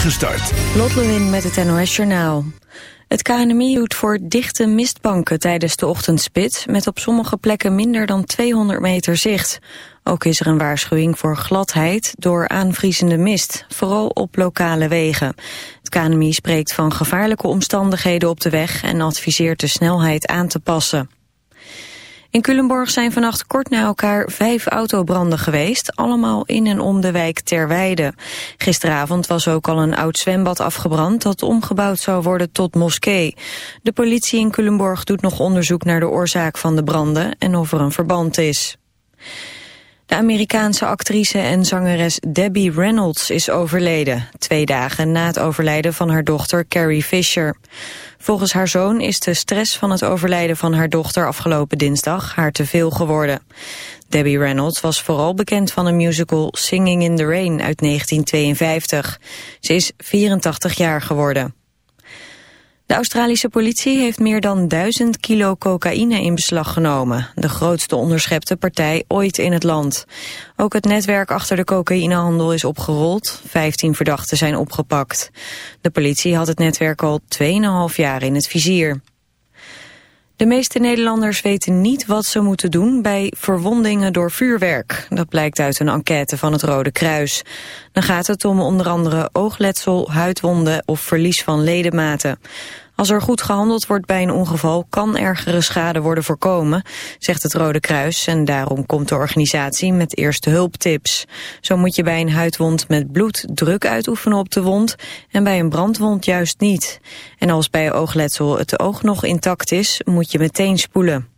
spoedige start. Lot Lewin met het NOS Journaal. Het KNMI doet voor dichte mistbanken tijdens de ochtendspit... met op sommige plekken minder dan 200 meter zicht. Ook is er een waarschuwing voor gladheid door aanvriezende mist, vooral op lokale wegen. Het KNMI spreekt van gevaarlijke omstandigheden op de weg en adviseert de snelheid aan te passen. In Culemborg zijn vannacht kort na elkaar vijf autobranden geweest, allemaal in en om de wijk Terweide. Gisteravond was ook al een oud zwembad afgebrand dat omgebouwd zou worden tot moskee. De politie in Culemborg doet nog onderzoek naar de oorzaak van de branden en of er een verband is. De Amerikaanse actrice en zangeres Debbie Reynolds is overleden, twee dagen na het overlijden van haar dochter Carrie Fisher. Volgens haar zoon is de stress van het overlijden van haar dochter afgelopen dinsdag haar te veel geworden. Debbie Reynolds was vooral bekend van een musical Singing in the Rain uit 1952. Ze is 84 jaar geworden. De Australische politie heeft meer dan 1000 kilo cocaïne in beslag genomen. De grootste onderschepte partij ooit in het land. Ook het netwerk achter de cocaïnehandel is opgerold. 15 verdachten zijn opgepakt. De politie had het netwerk al 2,5 jaar in het vizier. De meeste Nederlanders weten niet wat ze moeten doen bij verwondingen door vuurwerk. Dat blijkt uit een enquête van het Rode Kruis. Dan gaat het om onder andere oogletsel, huidwonden of verlies van ledematen. Als er goed gehandeld wordt bij een ongeval kan ergere schade worden voorkomen, zegt het Rode Kruis en daarom komt de organisatie met eerste hulptips. Zo moet je bij een huidwond met bloed druk uitoefenen op de wond en bij een brandwond juist niet. En als bij oogletsel het oog nog intact is, moet je meteen spoelen.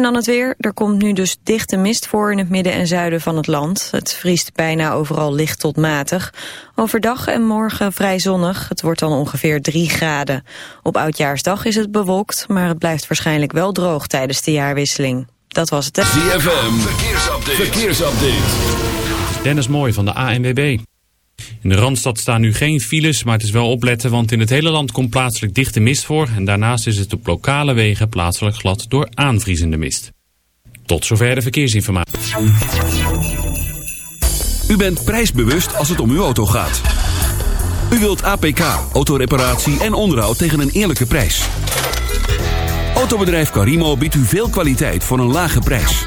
En dan het weer. Er komt nu dus dichte mist voor in het midden en zuiden van het land. Het vriest bijna overal licht tot matig. Overdag en morgen vrij zonnig. Het wordt dan ongeveer 3 graden. Op Oudjaarsdag is het bewolkt, maar het blijft waarschijnlijk wel droog tijdens de jaarwisseling. Dat was het. ZFM, verkeersupdate. verkeersupdate. Dennis Mooi van de ANWB. In de Randstad staan nu geen files, maar het is wel opletten, want in het hele land komt plaatselijk dichte mist voor. En daarnaast is het op lokale wegen plaatselijk glad door aanvriezende mist. Tot zover de verkeersinformatie. U bent prijsbewust als het om uw auto gaat. U wilt APK, autoreparatie en onderhoud tegen een eerlijke prijs. Autobedrijf Carimo biedt u veel kwaliteit voor een lage prijs.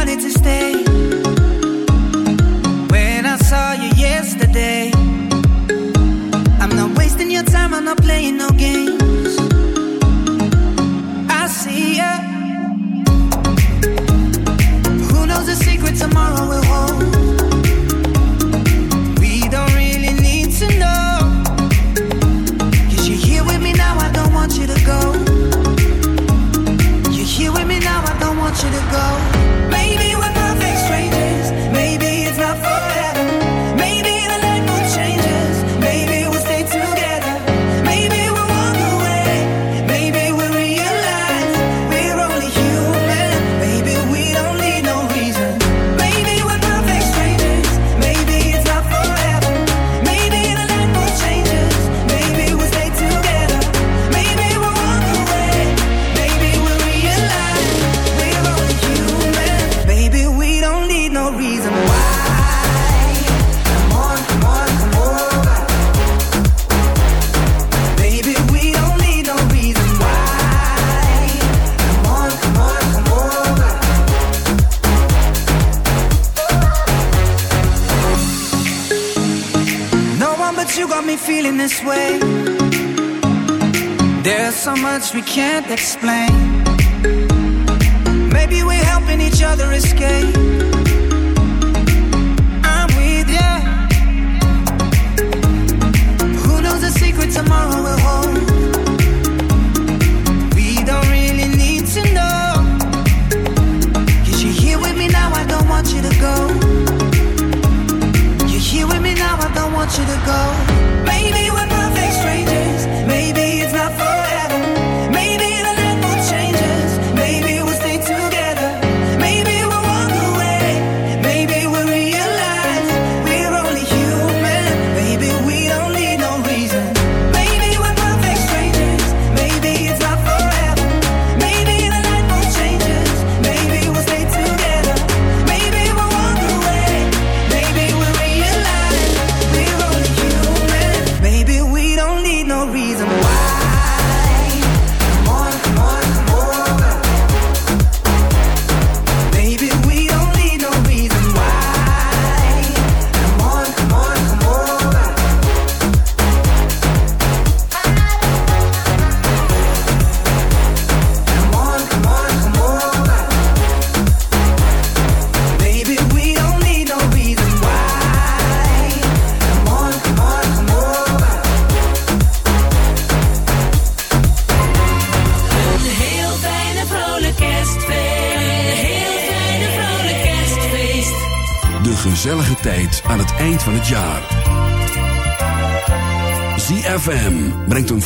Wanted to stay.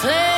slave.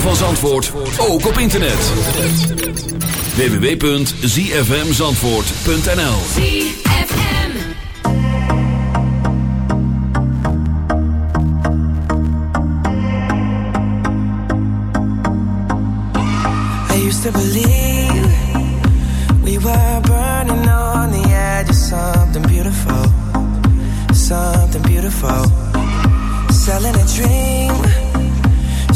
van Zandvoort ook op internet. www.zfmzandvoort.nl I We burning on beautiful beautiful. A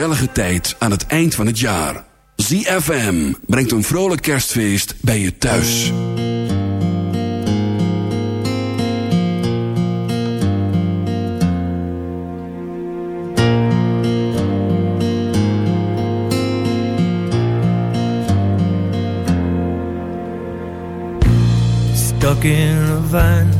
gezellige tijd aan het eind van het jaar. ZFM brengt een vrolijk kerstfeest bij je thuis. Stuck in a van.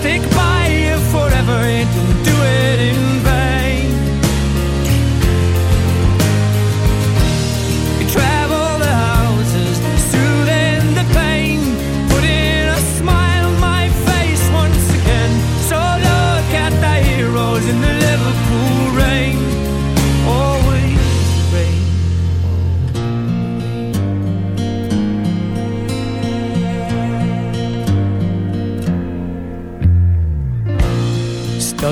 stick by you forever. Do it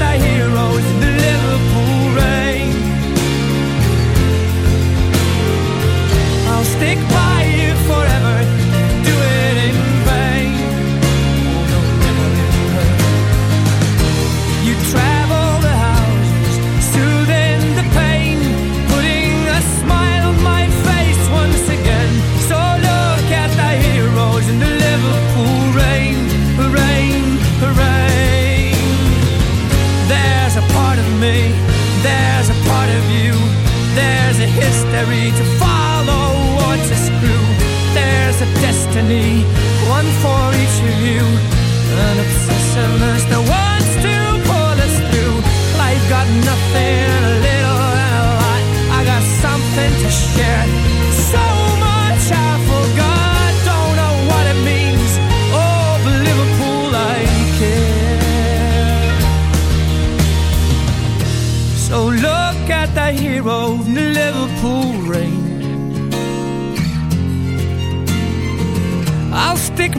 I hear. many, one for each of you. An obsession is the wants to pull us through. Life got nothing, a little and a lot. I got something to share.